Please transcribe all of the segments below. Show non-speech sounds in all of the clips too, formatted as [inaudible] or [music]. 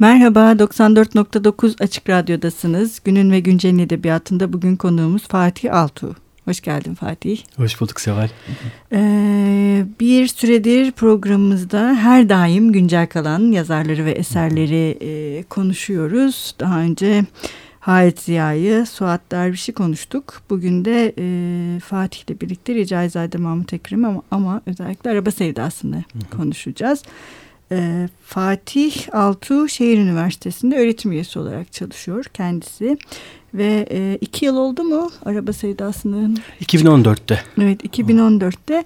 Merhaba, 94.9 Açık Radyo'dasınız. Günün ve Güncel'in edebiyatında bugün konuğumuz Fatih Altuğ. Hoş geldin Fatih. Hoş bulduk Seval. Ee, bir süredir programımızda her daim güncel kalan yazarları ve eserleri e, konuşuyoruz. Daha önce Halit Ziya'yı, Suat Derviş'i konuştuk. Bugün de e, Fatih ile birlikte Ricaizade Mahmut Ekrem ama, ama özellikle araba sevdasını hı hı. Konuşacağız. E, Fatih Altuğ Şehir Üniversitesi'nde öğretim üyesi olarak çalışıyor kendisi. Ve e, iki yıl oldu mu Araba Sevdası'nın? 2014'te. Evet 2014'te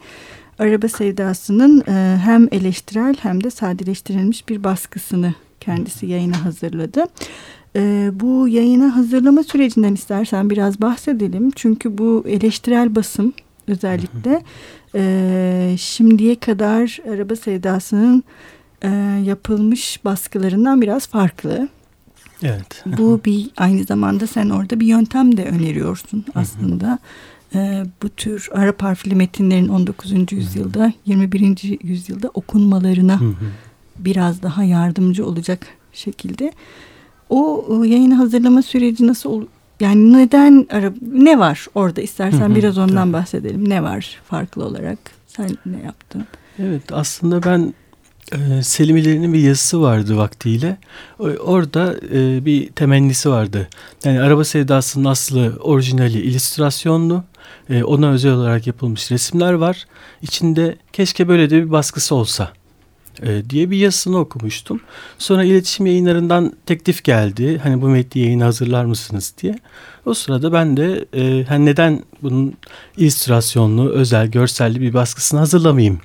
Araba Sevdası'nın e, hem eleştirel hem de sadeleştirilmiş bir baskısını kendisi yayına hazırladı. E, bu yayına hazırlama sürecinden istersen biraz bahsedelim. Çünkü bu eleştirel basım özellikle e, şimdiye kadar Araba Sevdası'nın e, yapılmış baskılarından biraz farklı. Evet. Bu [laughs] bir aynı zamanda sen orada bir yöntem de öneriyorsun aslında. Ee, bu tür Arap harfli metinlerin 19. yüzyılda 21. yüzyılda okunmalarına biraz daha yardımcı olacak şekilde. O, yayını hazırlama süreci nasıl yani neden Arap ne var orada istersen biraz ondan bahsedelim. Ne var farklı olarak? Sen ne yaptın? Evet aslında ben ee, Selim bir yazısı vardı vaktiyle. Orada e, bir temennisi vardı. Yani araba sevdasının aslı orijinali illüstrasyonlu. E, ona özel olarak yapılmış resimler var. İçinde keşke böyle de bir baskısı olsa e, diye bir yazısını okumuştum. Sonra iletişim yayınlarından teklif geldi. Hani bu metni yayını hazırlar mısınız diye. O sırada ben de hani neden bunun illüstrasyonlu, özel, görselli bir baskısını hazırlamayayım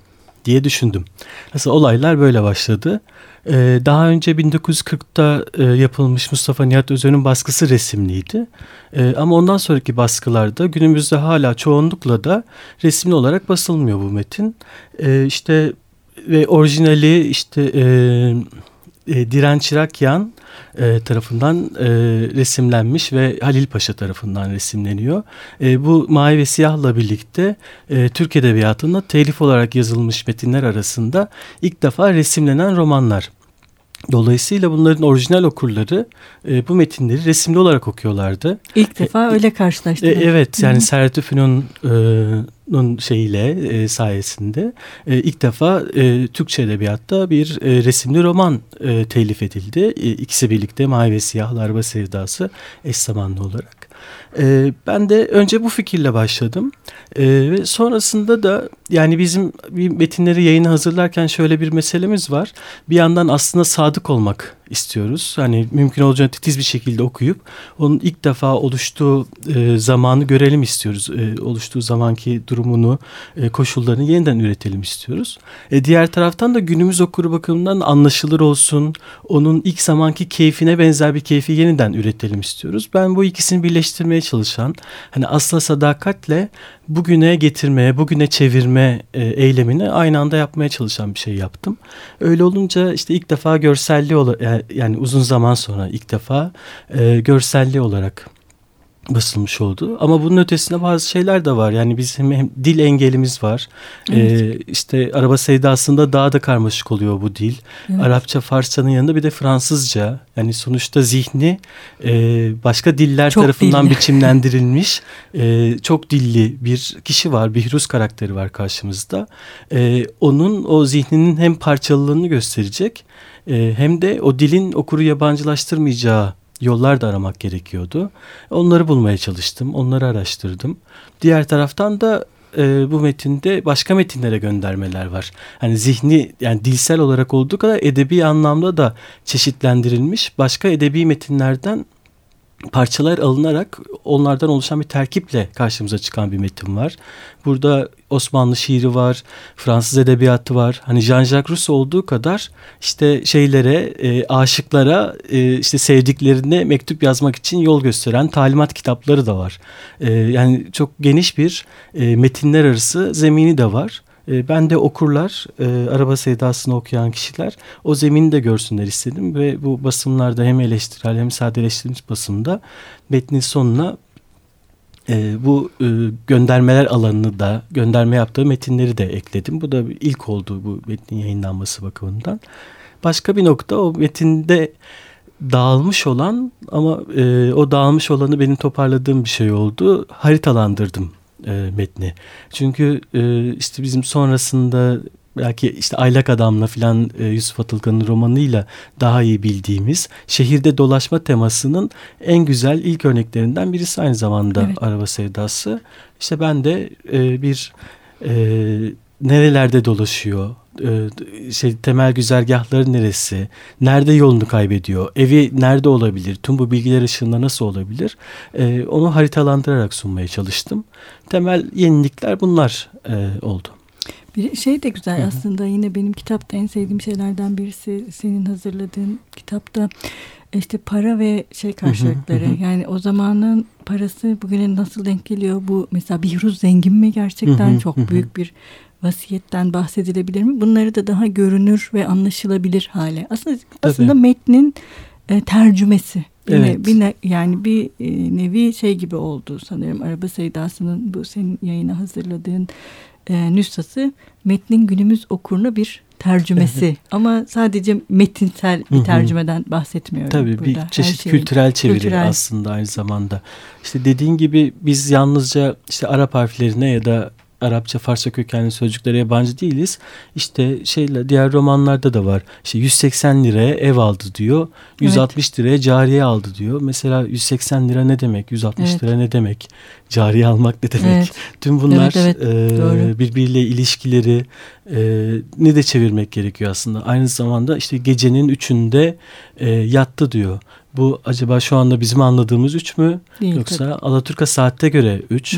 diye düşündüm. Mesela olaylar böyle başladı. Ee, daha önce 1940'ta e, yapılmış Mustafa Nihat Özön'ün baskısı resimliydi. Ee, ama ondan sonraki baskılarda günümüzde hala çoğunlukla da resimli olarak basılmıyor bu metin. Ee, işte ve orijinali işte e, e, Diren Çırakyan e, tarafından e, resimlenmiş ve Halil Paşa tarafından resimleniyor. E, bu Mavi ve Siyah'la birlikte e, Türk Edebiyatı'nda telif olarak yazılmış metinler arasında ilk defa resimlenen romanlar. Dolayısıyla bunların orijinal okurları e, bu metinleri resimli olarak okuyorlardı. İlk defa e, öyle karşılaştılar. E, evet yani Serhat Üfün'ün e, şeyiyle e, sayesinde e, ilk defa e, Türkçe edebiyatta bir e, resimli roman e, telif edildi. E, ikisi birlikte Mavi ve Siyah Larva Sevdası eş zamanlı olarak. E, ben de önce bu fikirle başladım e, ve sonrasında da yani bizim bir metinleri yayına hazırlarken şöyle bir meselemiz var. Bir yandan aslında sadık olmak istiyoruz. Hani mümkün olacağını titiz bir şekilde okuyup onun ilk defa oluştuğu e, zamanı görelim istiyoruz. E, oluştuğu zamanki durumunu, e, koşullarını yeniden üretelim istiyoruz. E, diğer taraftan da günümüz okuru bakımından anlaşılır olsun. Onun ilk zamanki keyfine benzer bir keyfi yeniden üretelim istiyoruz. Ben bu ikisini birleştirmeye çalışan, hani asla sadakatle bugüne getirmeye, bugüne çevirme e, eylemini aynı anda yapmaya çalışan bir şey yaptım. Öyle olunca işte ilk defa görselli olarak yani uzun zaman sonra ilk defa e, görselli olarak basılmış oldu. Ama bunun ötesinde bazı şeyler de var. Yani bizim hem dil engelimiz var. Evet. Ee, işte araba sevdasında daha da karmaşık oluyor bu dil. Evet. Arapça, Farsçanın yanında bir de Fransızca. Yani sonuçta zihni e, başka diller çok tarafından dilli. biçimlendirilmiş e, çok dilli bir kişi var. Bir Rus karakteri var karşımızda. E, onun o zihninin hem parçalılığını gösterecek e, hem de o dilin okuru yabancılaştırmayacağı yollar da aramak gerekiyordu. Onları bulmaya çalıştım, onları araştırdım. Diğer taraftan da e, bu metinde başka metinlere göndermeler var. Hani zihni yani dilsel olarak olduğu kadar edebi anlamda da çeşitlendirilmiş başka edebi metinlerden parçalar alınarak onlardan oluşan bir terkiple karşımıza çıkan bir metin var. Burada Osmanlı şiiri var, Fransız edebiyatı var. Hani Jean-Jacques Rousseau olduğu kadar işte şeylere, e, aşıklara e, işte sevdiklerine mektup yazmak için yol gösteren talimat kitapları da var. E, yani çok geniş bir e, metinler arası zemini de var. E, ben de okurlar, e, araba sevdasını okuyan kişiler o zemini de görsünler istedim ve bu basımlarda hem eleştirel hem sadeleştirilmiş basımda metnin sonuna e, bu e, göndermeler alanını da gönderme yaptığı metinleri de ekledim. Bu da ilk oldu bu metnin yayınlanması bakımından. Başka bir nokta o metinde dağılmış olan ama e, o dağılmış olanı benim toparladığım bir şey oldu. Haritalandırdım e, metni. Çünkü e, işte bizim sonrasında belki işte Aylak Adam'la filan e, Yusuf Atılgan'ın romanıyla daha iyi bildiğimiz şehirde dolaşma temasının en güzel ilk örneklerinden birisi aynı zamanda evet. Araba Sevdası. İşte ben de e, bir e, nerelerde dolaşıyor, e, şey temel güzergahları neresi, nerede yolunu kaybediyor, evi nerede olabilir, tüm bu bilgiler ışığında nasıl olabilir, e, onu haritalandırarak sunmaya çalıştım. Temel yenilikler bunlar e, oldu. Bir şey de güzel Hı-hı. aslında. Yine benim kitapta en sevdiğim şeylerden birisi senin hazırladığın kitapta işte para ve şey karşılıkları hı hı hı. yani o zamanın parası bugüne nasıl denk geliyor? Bu mesela Bihruz zengin mi gerçekten? Çok büyük bir vasiyetten bahsedilebilir mi? Bunları da daha görünür ve anlaşılabilir hale. Aslında Tabii. aslında metnin e, tercümesi. Evet. bir ne, yani bir e, nevi şey gibi oldu sanırım. Araba Seydası'nın bu senin yayına hazırladığın e, nüshası metnin günümüz okuruna bir tercümesi. Ama sadece metinsel bir tercümeden bahsetmiyorum. Tabii burada. bir çeşit şeyin, kültürel çeviri kültürel. aslında aynı zamanda. İşte dediğin gibi biz yalnızca işte Arap harflerine ya da Arapça, Farsça kökenli sözcüklere yabancı değiliz. İşte şeyle diğer romanlarda da var. İşte 180 liraya ev aldı diyor. 160 evet. liraya cariye aldı diyor. Mesela 180 lira ne demek? 160 evet. lira ne demek? Cariye almak ne demek? Evet. Tüm bunlar evet, evet. E, birbiriyle ilişkileri e, ne de çevirmek gerekiyor aslında. Aynı zamanda işte gecenin üçünde e, yattı diyor. Bu acaba şu anda bizim anladığımız üç mü? Değil, Yoksa tabii. Alaturka saatte göre üç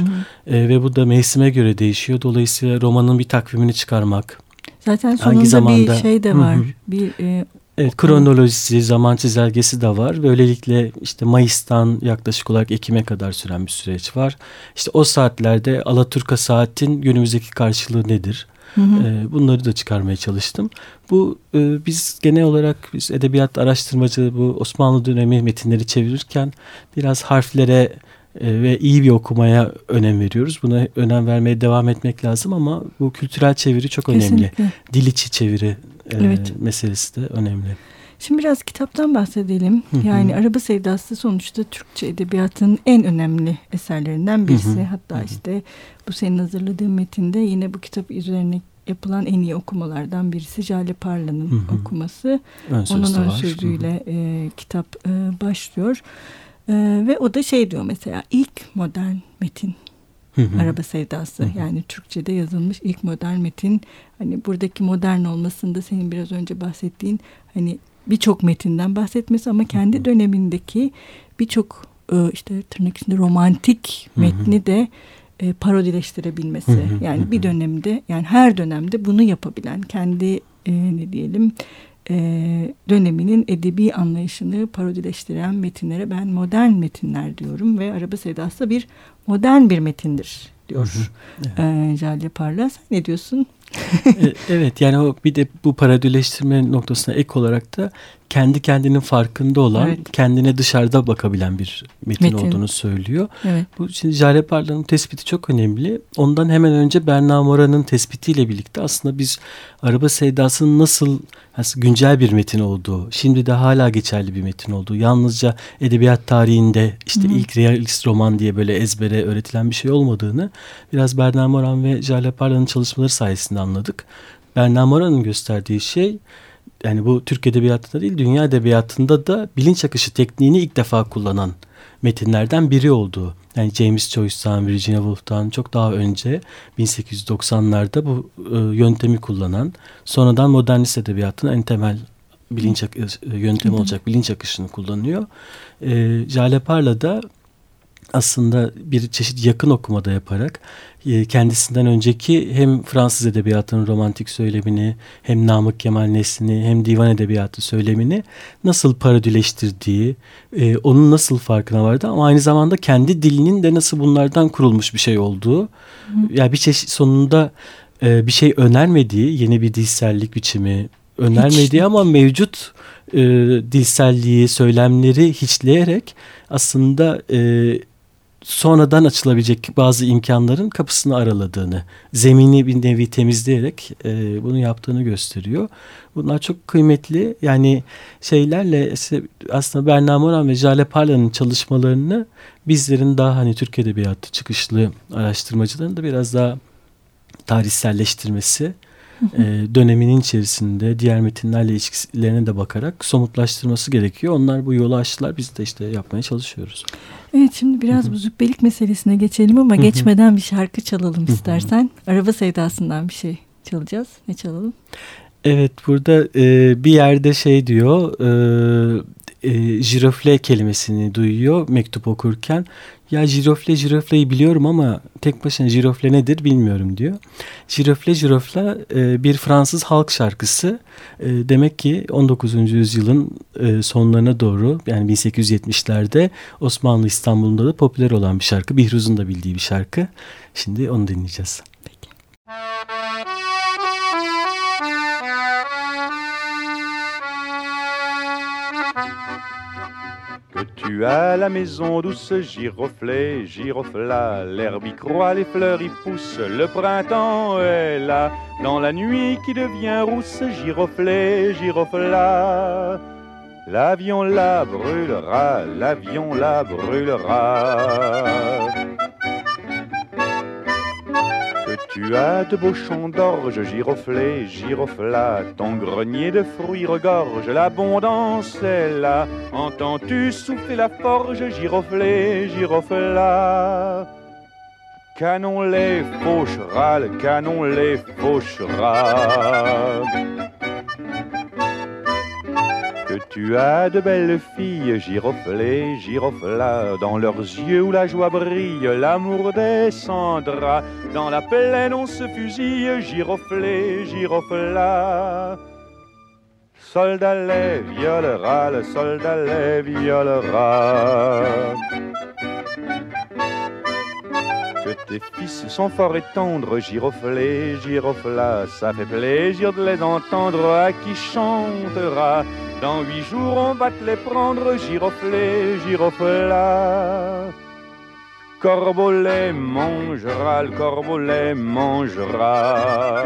e, ve bu da mevsime göre değişiyor. Dolayısıyla romanın bir takvimini çıkarmak. Zaten sonunda Hangi zamanda, bir şey de var. Hı hı. Bir e, Evet kronolojisi, zaman çizelgesi de var. Böylelikle işte Mayıs'tan yaklaşık olarak Ekim'e kadar süren bir süreç var. İşte o saatlerde Alaturka saatin günümüzdeki karşılığı nedir? Hı hı. E, bunları da çıkarmaya çalıştım. Bu e, biz genel olarak biz edebiyat araştırmacı bu Osmanlı dönemi metinleri çevirirken biraz harflere e, ve iyi bir okumaya önem veriyoruz. Buna önem vermeye devam etmek lazım ama bu kültürel çeviri çok önemli. Kesinlikle. Dil içi çeviri e, evet. meselesi de önemli. Şimdi biraz kitaptan bahsedelim. Hı hı. Yani Araba Sevdası sonuçta Türkçe edebiyatının en önemli eserlerinden birisi. Hı hı. Hatta hı hı. işte bu senin hazırladığın metinde yine bu kitap üzerine yapılan en iyi okumalardan birisi Jale Parla'nın okuması. Ön Onun ön sözüyle e, kitap e, başlıyor. E, ve o da şey diyor mesela ilk modern metin Hı hı. Araba Sevdası hı hı. yani Türkçe'de yazılmış ilk modern metin. Hani buradaki modern olmasında senin biraz önce bahsettiğin hani birçok metinden bahsetmesi ama kendi dönemindeki birçok e, işte tırnak içinde romantik metni de e, parodileştirebilmesi. Yani bir dönemde yani her dönemde bunu yapabilen kendi e, ne diyelim döneminin edebi anlayışını parodileştiren metinlere ben modern metinler diyorum ve Araba Sevdası bir modern bir metindir diyor evet. Jale Parla. Sen ne diyorsun? E, evet yani o bir de bu paradüleştirme noktasına ek olarak da kendi kendinin farkında olan, evet. kendine dışarıda bakabilen bir metin, metin. olduğunu söylüyor. Evet. Bu şimdi Jale Parla'nın tespiti çok önemli. Ondan hemen önce Berna Mora'nın tespitiyle birlikte aslında biz araba sevdasının nasıl, nasıl güncel bir metin olduğu, şimdi de hala geçerli bir metin olduğu, yalnızca edebiyat tarihinde işte Hı-hı. ilk realist roman diye böyle ezbere öğretilen bir şey olmadığını biraz Berna Moran ve Jale Parla'nın çalışmaları sayesinde anladık. Berna Mora'nın gösterdiği şey yani bu Türk edebiyatında değil dünya edebiyatında da bilinç akışı tekniğini ilk defa kullanan metinlerden biri oldu. Yani James Joyce'dan, Virginia Woolf'tan çok daha önce 1890'larda bu e, yöntemi kullanan, sonradan modernist edebiyatın en temel bilinç yöntemi olacak bilinç akışını kullanıyor. E, Jale Parla da aslında bir çeşit yakın okumada yaparak e, kendisinden önceki hem Fransız edebiyatının romantik söylemini hem Namık Kemal Nesli'ni hem divan edebiyatı söylemini nasıl parodileştirdiği, e, onun nasıl farkına vardı ama aynı zamanda kendi dilinin de nasıl bunlardan kurulmuş bir şey olduğu. Hı. Yani bir çeşit sonunda e, bir şey önermediği yeni bir dilsellik biçimi önermediği Hiç. ama mevcut dilselliği, söylemleri hiçleyerek aslında sonradan açılabilecek bazı imkanların kapısını araladığını, zemini bir nevi temizleyerek e, bunu yaptığını gösteriyor. Bunlar çok kıymetli. Yani şeylerle aslında Berna Moran ve Jale Parla'nın çalışmalarını bizlerin daha hani Türk Edebiyatı çıkışlı araştırmacıların da biraz daha tarihselleştirmesi [laughs] e, döneminin içerisinde diğer metinlerle ilişkilerine de bakarak somutlaştırması gerekiyor. Onlar bu yolu açtılar. Biz de işte yapmaya çalışıyoruz. Evet şimdi biraz bu zübbelik meselesine geçelim ama geçmeden bir şarkı çalalım istersen. Araba sevdasından bir şey çalacağız. Ne çalalım? Evet burada e, bir yerde şey diyor e, e, jirofle kelimesini duyuyor mektup okurken. Ya jirofle jirofleyi biliyorum ama tek başına jirofle nedir bilmiyorum diyor. Jirofle jirofla e, bir Fransız halk şarkısı. E, demek ki 19. yüzyılın e, sonlarına doğru yani 1870'lerde Osmanlı İstanbul'unda da popüler olan bir şarkı. Bihruz'un da bildiği bir şarkı. Şimdi onu dinleyeceğiz. Peki. Tu as la maison douce, giroflée, girofla, l'herbe y croît, les fleurs y poussent, le printemps est là, dans la nuit qui devient rousse, giroflée, girofla. L'avion la brûlera, l'avion la brûlera. Tu as de beaux champs d'orge, giroflé, girofla, ton grenier de fruits regorge, l'abondance est là. Entends-tu souffler la forge, giroflé, girofla Canon les fauchera, le canon les fauchera. Tu as de belles filles, giroflées, girofla, dans leurs yeux où la joie brille, l'amour descendra. Dans la plaine on se fusille, giroflé, girofla. Soldat les violera, le soldat les violera. Que tes fils sont forts et tendres, giroflés, girofla, ça fait plaisir de les entendre, à qui chantera dans huit jours, on va te les prendre, giroflé, girofla. Corbeau les mangera, le corbeau les mangera.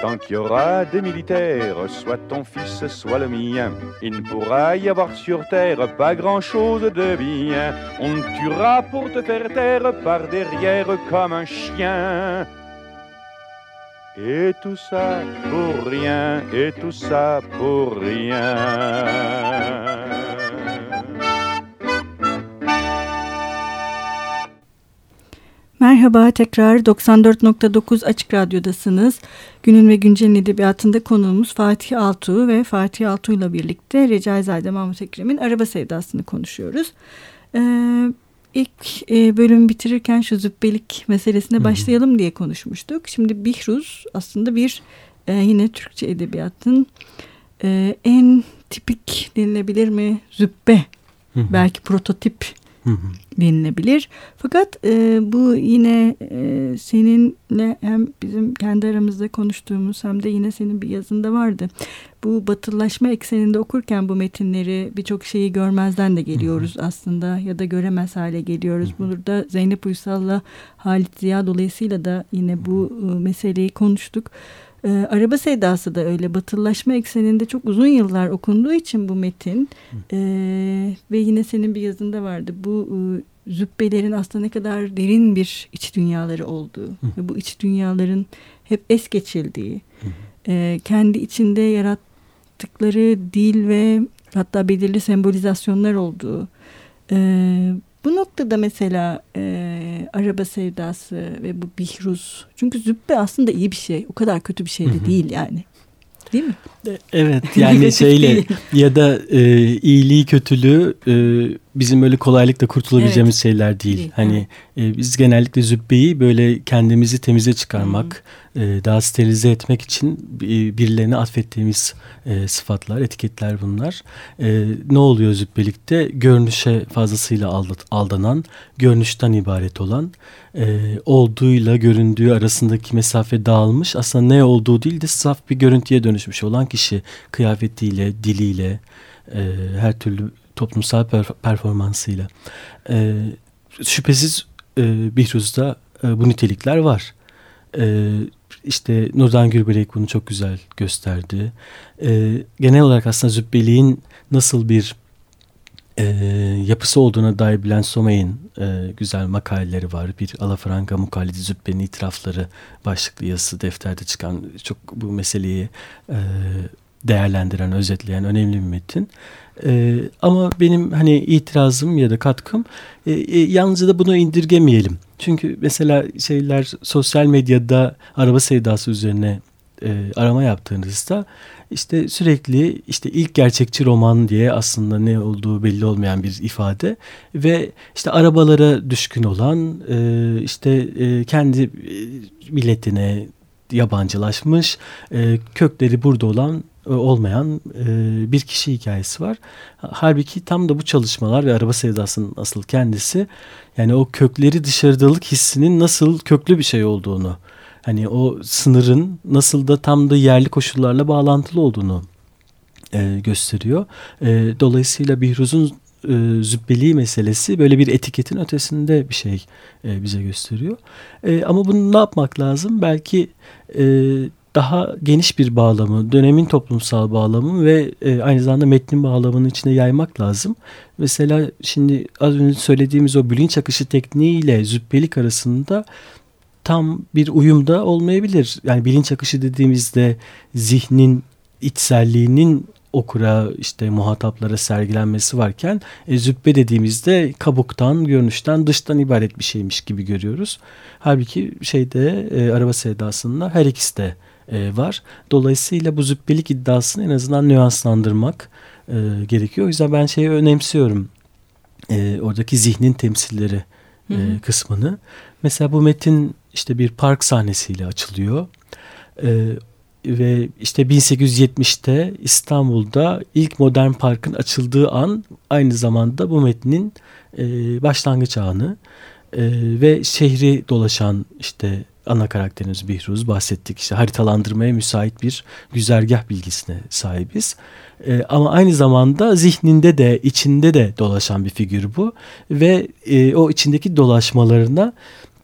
Tant qu'il y aura des militaires, soit ton fils, soit le mien, il ne pourra y avoir sur terre pas grand-chose de bien. On tuera pour te faire taire par derrière comme un chien. Et tout ça pour rien, et tout ça pour rien. Merhaba tekrar 94.9 Açık Radyo'dasınız. Günün ve Güncel'in edebiyatında konuğumuz Fatih Altuğ ve Fatih Altuğ ile birlikte Recaizade Mahmut Ekrem'in Araba Sevdası'nı konuşuyoruz. Ee, ilk e, bölümü bitirirken şu zübbelik meselesine başlayalım diye konuşmuştuk. Şimdi Bihruz aslında bir e, yine Türkçe edebiyatın e, en tipik denilebilir mi Hı-hı. belki prototip denilebilir. Fakat e, bu yine e, seninle hem bizim kendi aramızda konuştuğumuz hem de yine senin bir yazında vardı. Bu batılılaşma ekseninde okurken bu metinleri birçok şeyi görmezden de geliyoruz hı hı. aslında ya da göremez hale geliyoruz. Hı hı. Burada Zeynep Uysal'la Halit Ziya dolayısıyla da yine bu e, meseleyi konuştuk. E, Araba Sevdası da öyle batılılaşma ekseninde çok uzun yıllar okunduğu için bu metin e, ve yine senin bir yazında vardı. Bu e, zübbelerin aslında ne kadar derin bir iç dünyaları olduğu Hı. ve bu iç dünyaların hep es geçildiği, e, kendi içinde yarattıkları dil ve hatta belirli sembolizasyonlar olduğu, e, bu noktada mesela e, araba sevdası ve bu bihruz. Çünkü züppe aslında iyi bir şey. O kadar kötü bir şey de değil yani. Değil mi? Evet [laughs] yani şeyle ya da e, iyiliği kötülüğü e, bizim öyle kolaylıkla kurtulabileceğimiz evet. şeyler değil. değil hani e, biz genellikle zübbeyi böyle kendimizi temize çıkarmak, e, daha sterilize etmek için e, birilerine atfettiğimiz e, sıfatlar, etiketler bunlar. E, ne oluyor zübbelikte? Görünüşe fazlasıyla aldat, aldanan, görünüşten ibaret olan, e, olduğuyla göründüğü arasındaki mesafe dağılmış. Aslında ne olduğu değil de saf bir görüntüye dönüşmüş olan kişi kıyafetiyle, diliyle, e, her türlü toplumsal per- performansıyla. E, şüphesiz e, Bihruz'da e, bu nitelikler var. E, işte Nurdan Gürbelek bunu çok güzel gösterdi. E, genel olarak aslında Zübbeli'nin nasıl bir e, yapısı olduğuna dair Bülent Somay'ın e, güzel makaleleri var. Bir Alafranga Mukallidi Zübbe'nin itirafları başlıklı yazısı defterde çıkan çok bu meseleyi e, değerlendiren, özetleyen önemli bir metin. E, ama benim hani itirazım ya da katkım e, e, yalnızca da bunu indirgemeyelim. Çünkü mesela şeyler sosyal medyada araba sevdası üzerine e, arama yaptığınızda işte sürekli işte ilk gerçekçi roman diye aslında ne olduğu belli olmayan bir ifade ve işte arabalara düşkün olan e, işte e, kendi e, milletine yabancılaşmış e, kökleri burada olan olmayan e, bir kişi hikayesi var. Halbuki tam da bu çalışmalar ve araba sevdasının asıl kendisi yani o kökleri dışarıdalık hissinin nasıl köklü bir şey olduğunu hani o sınırın nasıl da tam da yerli koşullarla bağlantılı olduğunu e, gösteriyor. E, dolayısıyla Bihruz'un e, zübbeliği meselesi böyle bir etiketin ötesinde bir şey e, bize gösteriyor. E, ama bunu ne yapmak lazım? Belki e, daha geniş bir bağlamı, dönemin toplumsal bağlamı ve e, aynı zamanda metnin bağlamının içine yaymak lazım. Mesela şimdi az önce söylediğimiz o bilinç akışı tekniğiyle zübbelik arasında tam bir uyumda olmayabilir. Yani bilinç akışı dediğimizde zihnin içselliğinin okura işte muhataplara sergilenmesi varken e, züppe dediğimizde kabuktan, görünüşten, dıştan ibaret bir şeymiş gibi görüyoruz. Halbuki şeyde e, araba sevdasında her ikisi de e, var. Dolayısıyla bu züppelik iddiasını en azından nüanslandırmak e, gerekiyor. O yüzden ben şeyi önemsiyorum. E, oradaki zihnin temsilleri e, kısmını. Mesela bu metin işte bir park sahnesiyle açılıyor. E, ve işte 1870'te İstanbul'da ilk modern parkın açıldığı an aynı zamanda bu metnin e, başlangıç anı e, ve şehri dolaşan işte ana karakterimiz Bihruz bahsettik işte haritalandırmaya müsait bir güzergah bilgisine sahibiz. E, ama aynı zamanda zihninde de içinde de dolaşan bir figür bu ve e, o içindeki dolaşmalarına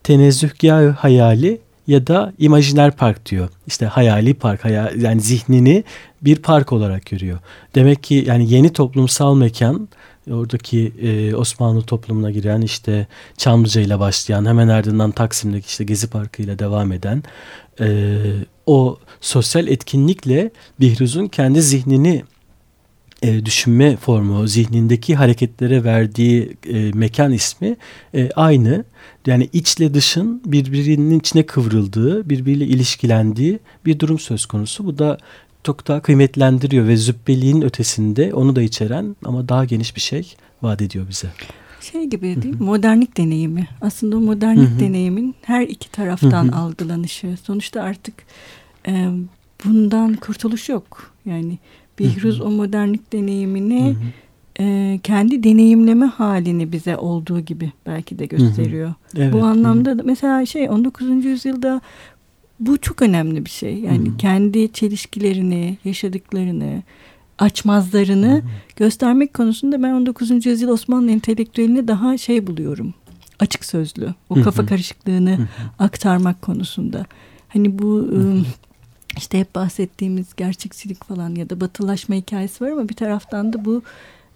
tenezzühgah hayali ya da imajiner park diyor. İşte hayali park, hayal, yani zihnini bir park olarak görüyor. Demek ki yani yeni toplumsal mekan oradaki e, Osmanlı toplumuna giren işte Çamlıca ile başlayan hemen ardından Taksim'deki işte Gezi Parkı ile devam eden e, o sosyal etkinlikle Bihruz'un kendi zihnini e, düşünme formu, zihnindeki hareketlere verdiği e, mekan ismi e, aynı. Yani içle dışın birbirinin içine kıvrıldığı, birbiriyle ilişkilendiği bir durum söz konusu. Bu da çok daha kıymetlendiriyor ve zübbeliğin ötesinde onu da içeren ama daha geniş bir şey vaat ediyor bize. Şey gibi değil mi? Modernlik deneyimi. Aslında o modernlik Hı-hı. deneyimin her iki taraftan Hı-hı. algılanışı. Sonuçta artık e, bundan kurtuluş yok. Yani Bihruz o modernlik deneyimini e, kendi deneyimleme halini bize olduğu gibi belki de gösteriyor. Evet. Bu anlamda Hı-hı. mesela şey 19. yüzyılda bu çok önemli bir şey. Yani Hı-hı. kendi çelişkilerini, yaşadıklarını, açmazlarını Hı-hı. göstermek konusunda ben 19. yüzyıl Osmanlı entelektüelini daha şey buluyorum. Açık sözlü. O Hı-hı. kafa karışıklığını Hı-hı. aktarmak konusunda. Hani bu Hı-hı işte hep bahsettiğimiz gerçekçilik falan ya da batılaşma hikayesi var ama bir taraftan da bu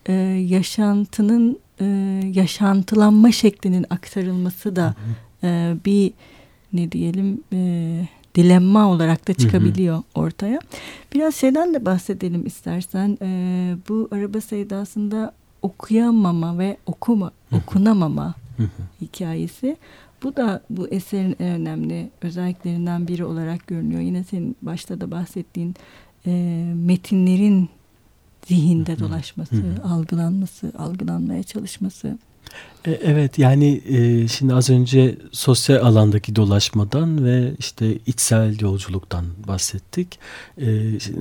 e, yaşantının e, yaşantılanma şeklinin aktarılması da e, bir ne diyelim e, dilemma olarak da çıkabiliyor ortaya. Biraz şeyden de bahsedelim istersen. E, bu araba sevdasında okuyamama ve okuma, okunamama hikayesi. Bu da bu eserin en önemli özelliklerinden biri olarak görünüyor. Yine senin başta da bahsettiğin e, metinlerin zihinde dolaşması, algılanması, algılanmaya çalışması. E, evet yani e, şimdi az önce sosyal alandaki dolaşmadan ve işte içsel yolculuktan bahsettik. E,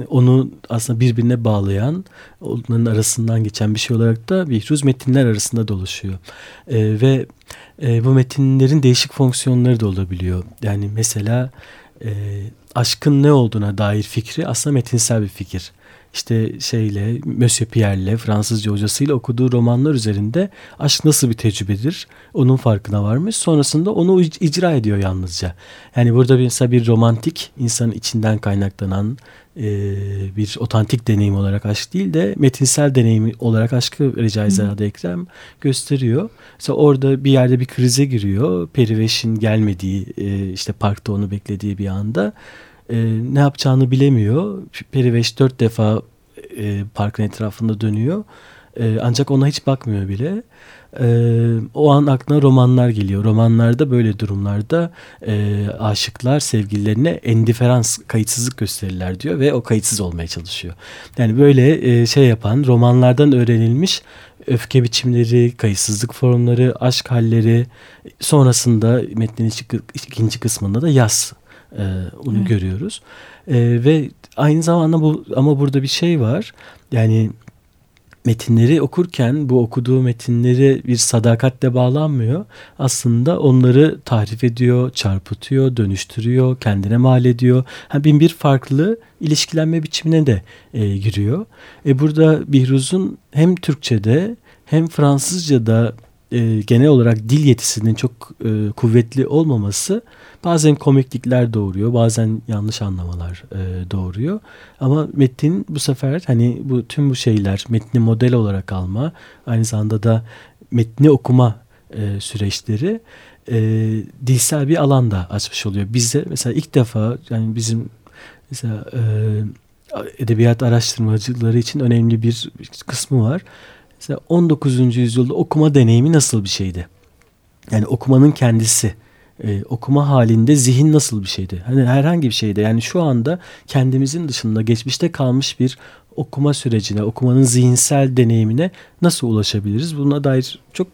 onu aslında birbirine bağlayan, onların arasından geçen bir şey olarak da Bihruz metinler arasında dolaşıyor. Ve bu metinlerin değişik fonksiyonları da olabiliyor. Yani mesela aşkın ne olduğuna dair fikri aslında metinsel bir fikir. işte şeyle Monsieur Pierre'le Fransızca hocasıyla okuduğu romanlar üzerinde aşk nasıl bir tecrübedir onun farkına varmış. Sonrasında onu icra ediyor yalnızca. Yani burada mesela bir romantik insanın içinden kaynaklanan e, bir otantik deneyim olarak aşk değil de metinsel deneyim olarak aşkı Recaizade Ekrem gösteriyor. Mesela orada bir yerde bir krize giriyor. Periveş'in gelmediği e, işte parkta onu beklediği bir anda e, ne yapacağını bilemiyor. Periveş dört defa e, parkın etrafında dönüyor. E, ancak ona hiç bakmıyor bile. E, o an aklına romanlar geliyor. Romanlarda böyle durumlarda e, aşıklar sevgililerine endiferans, kayıtsızlık gösterirler diyor ve o kayıtsız olmaya çalışıyor. Yani böyle e, şey yapan romanlardan öğrenilmiş öfke biçimleri, kayıtsızlık formları, aşk halleri sonrasında metnin ikinci kısmında da yaz e, onu evet. görüyoruz. E, ve aynı zamanda bu ama burada bir şey var. Yani metinleri okurken bu okuduğu metinleri bir sadakatle bağlanmıyor. Aslında onları tahrif ediyor, çarpıtıyor, dönüştürüyor, kendine mal ediyor. Yani bin bir farklı ilişkilenme biçimine de e, giriyor. E burada Bihruz'un hem Türkçe'de hem Fransızca'da e, genel olarak dil yetisinin çok e, kuvvetli olmaması bazen komiklikler doğuruyor, bazen yanlış anlamalar e, doğuruyor. Ama metin bu sefer hani bu tüm bu şeyler metni model olarak alma, aynı zamanda da metni okuma e, süreçleri e, dilsel bir alanda açmış oluyor. Bizde mesela ilk defa yani bizim mesela e, edebiyat araştırmacıları için önemli bir kısmı var. Mesela 19. yüzyılda okuma deneyimi nasıl bir şeydi? Yani okumanın kendisi, e, okuma halinde zihin nasıl bir şeydi? Hani herhangi bir şeyde yani şu anda kendimizin dışında geçmişte kalmış bir okuma sürecine, okumanın zihinsel deneyimine nasıl ulaşabiliriz? Buna dair çok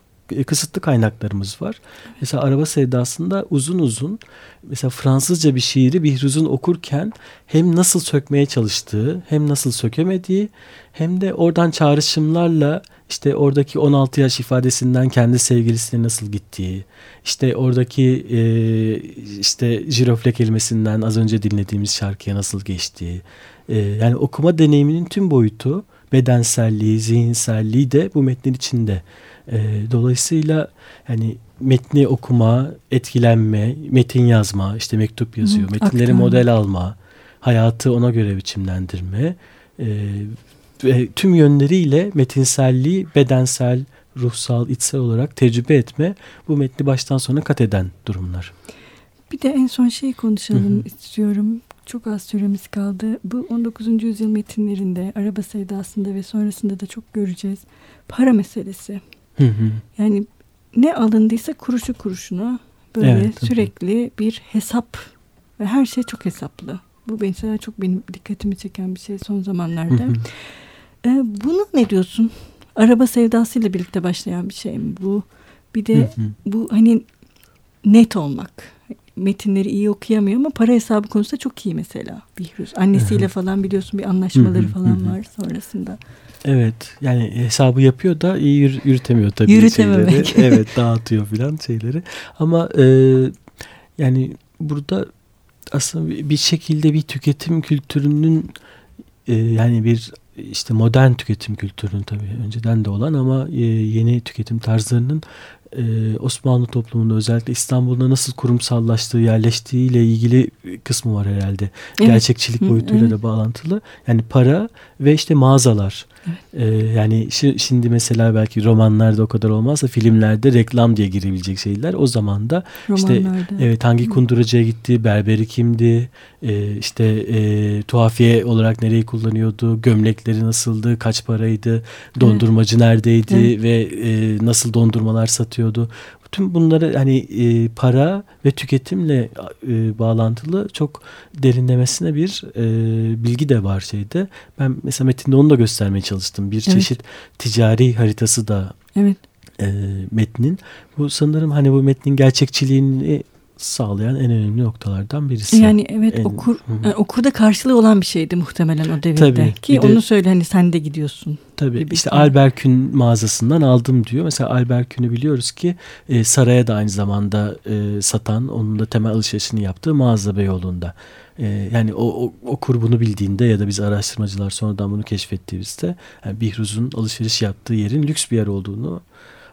kısıtlı kaynaklarımız var. Mesela Araba Sevdası'nda uzun uzun mesela Fransızca bir şiiri Bihruz'un okurken hem nasıl sökmeye çalıştığı hem nasıl sökemediği hem de oradan çağrışımlarla işte oradaki 16 yaş ifadesinden kendi sevgilisine nasıl gittiği, işte oradaki e, işte jirofle kelimesinden az önce dinlediğimiz şarkıya nasıl geçtiği. E, yani okuma deneyiminin tüm boyutu, bedenselliği, zihinselliği de bu metnin içinde. E, dolayısıyla hani metni okuma, etkilenme, metin yazma, işte mektup yazıyor, Hı, metinleri aktarma. model alma, hayatı ona göre biçimlendirme e, ve tüm yönleriyle metinselliği bedensel, ruhsal, içsel olarak tecrübe etme bu metni baştan sona kat eden durumlar. Bir de en son şey konuşalım Hı-hı. istiyorum. Çok az süremiz kaldı. Bu 19. yüzyıl metinlerinde, araba sevdasında ve sonrasında da çok göreceğiz. Para meselesi. Hı hı. Yani ne alındıysa kuruşu kuruşuna böyle evet, sürekli bir hesap ve her şey çok hesaplı. Bu mesela çok benim dikkatimi çeken bir şey son zamanlarda. Hı hı. Ee, bunu ne diyorsun? Araba sevdasıyla birlikte başlayan bir şey mi bu? Bir de hı hı. bu hani net olmak. Metinleri iyi okuyamıyor ama para hesabı konusunda çok iyi mesela Bihruz. Annesiyle falan biliyorsun bir anlaşmaları falan var sonrasında. Evet yani hesabı yapıyor da iyi yürütemiyor tabii Yürütememek. şeyleri. [laughs] Evet dağıtıyor filan şeyleri. Ama e, yani burada aslında bir şekilde bir tüketim kültürünün e, yani bir işte modern tüketim kültürünün tabii önceden de olan ama e, yeni tüketim tarzlarının e, Osmanlı toplumunda özellikle İstanbul'da nasıl kurumsallaştığı, yerleştiğiyle ilgili kısmı var herhalde. Evet. Gerçekçilik boyutuyla evet. da bağlantılı. Yani para ve işte mağazalar. Evet. Ee, yani şimdi mesela belki romanlarda o kadar olmazsa filmlerde reklam diye girebilecek şeyler. O zaman da işte evet hangi kunduracıya gitti, berberi kimdi, e, işte e, tuhafiye olarak nereyi kullanıyordu, gömlekleri nasıldı, kaç paraydı, dondurmacı evet. neredeydi evet. ve e, nasıl dondurmalar satıyordu tüm bunları hani e, para ve tüketimle e, bağlantılı çok derinlemesine bir e, bilgi de var şeyde. Ben mesela metinde onu da göstermeye çalıştım. Bir evet. çeşit ticari haritası da evet. e, metnin. Bu sanırım hani bu metnin gerçekçiliğini sağlayan en önemli noktalardan birisi. Yani evet en, okur yani okurda karşılığı olan bir şeydi muhtemelen o devirde. Tabii, Ki onu de, söyle hani sen de gidiyorsun. Tabii işte şey. Alberkün mağazasından aldım diyor. Mesela Alberkün'ü biliyoruz ki e, saraya da aynı zamanda e, satan onun da temel alışverişini yaptığı mağaza Beyoğlu'nda. e, yani o, o okur bunu bildiğinde ya da biz araştırmacılar sonradan bunu keşfettiğimizde yani Bihruz'un alışveriş yaptığı yerin lüks bir yer olduğunu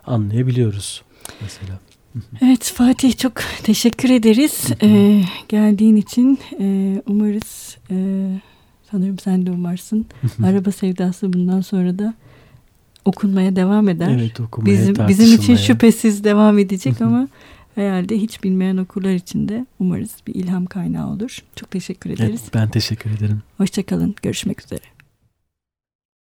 anlayabiliyoruz mesela. Evet Fatih çok teşekkür ederiz ee, geldiğin için. Ee, umarız e, sanırım sen de umarsın. Araba sevdası bundan sonra da okunmaya devam eder. Evet okumaya bizim, bizim için şüphesiz devam edecek ama herhalde hiç bilmeyen okurlar için de umarız bir ilham kaynağı olur. Çok teşekkür ederiz. Evet, ben teşekkür ederim. Hoşçakalın. Görüşmek üzere.